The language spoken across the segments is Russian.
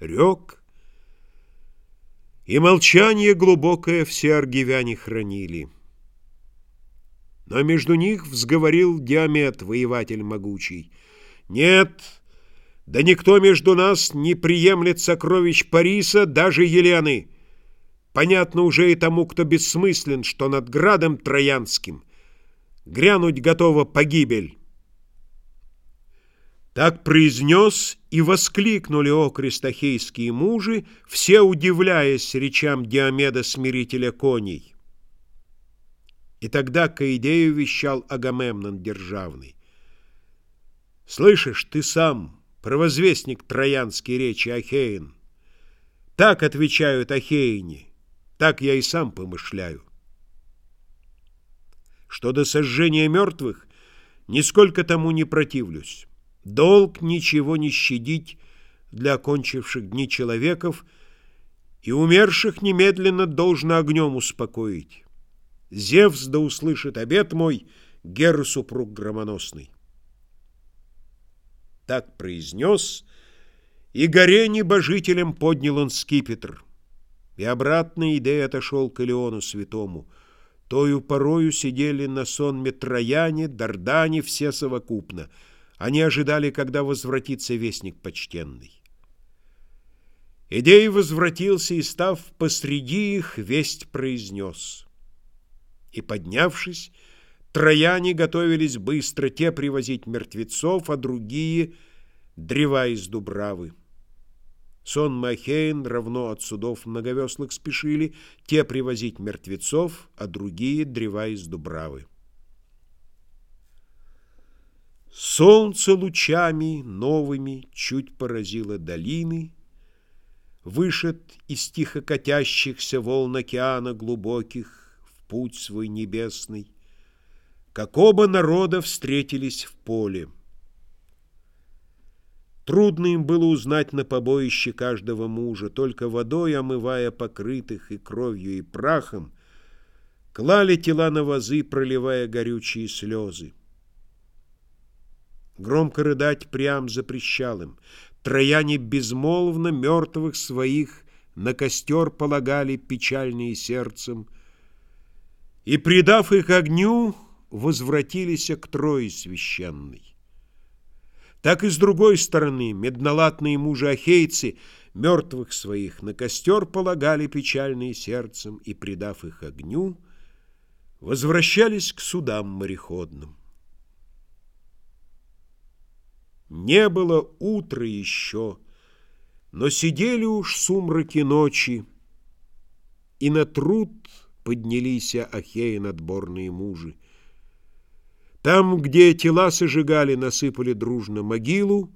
рек, И молчание глубокое все аргивяне хранили. Но между них взговорил Диамет, воеватель могучий. «Нет, да никто между нас не приемлет сокровищ Париса, даже Елены. Понятно уже и тому, кто бессмыслен, что над градом Троянским грянуть готова погибель». Так произнес и воскликнули о крестохейские мужи, все удивляясь речам Диомеда смирителя коней. И тогда к идею вещал Агамемнон державный. «Слышишь, ты сам, провозвестник троянской речи Ахеин, так отвечают Ахеине, так я и сам помышляю. Что до сожжения мертвых, нисколько тому не противлюсь. Долг ничего не щадить для окончивших дни человеков, и умерших немедленно должно огнем успокоить. Зевс да услышит обет мой, Гер супруг громоносный. Так произнес, и горе небожителем поднял он скипетр. И обратно идея отошел к Илеону святому. Тою порою сидели на сонме Трояне, Дардане, все совокупно. Они ожидали, когда возвратится вестник почтенный. Идей возвратился и, став посреди их, весть произнес — и, поднявшись, трояне готовились быстро те привозить мертвецов, а другие — древа из Дубравы. Сон Махейн равно от судов многовеслых спешили, те привозить мертвецов, а другие — древа из Дубравы. Солнце лучами новыми чуть поразило долины, Вышед из тихо катящихся волн океана глубоких, путь свой небесный, как оба народа встретились в поле. Трудно им было узнать на побоище каждого мужа, только водой омывая покрытых и кровью, и прахом, клали тела на вазы, проливая горючие слезы. Громко рыдать прям запрещал им. Трояне безмолвно мертвых своих на костер полагали печальные сердцем, и, предав их огню, возвратились к Трое священной. Так и с другой стороны меднолатные мужи-ахейцы мертвых своих на костер полагали печальные сердцем и, предав их огню, возвращались к судам мореходным. Не было утра еще, но сидели уж сумраки ночи, и на труд поднялись Ахея надборные мужи. Там, где тела сожигали, насыпали дружно могилу,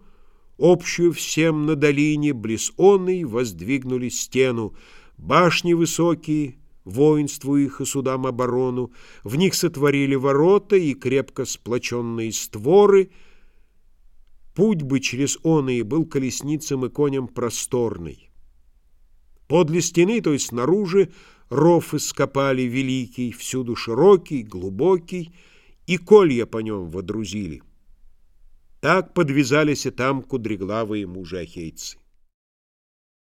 Общую всем на долине, близ оной, воздвигнули стену, Башни высокие, воинству их и судам оборону, В них сотворили ворота и крепко сплоченные створы. Путь бы через оные был колесницам и коням просторный. Подле стены, то есть снаружи, Ров ископали великий, всюду широкий, глубокий, и колья по нем водрузили. Так подвязались и там кудреглавые мужи-ахейцы.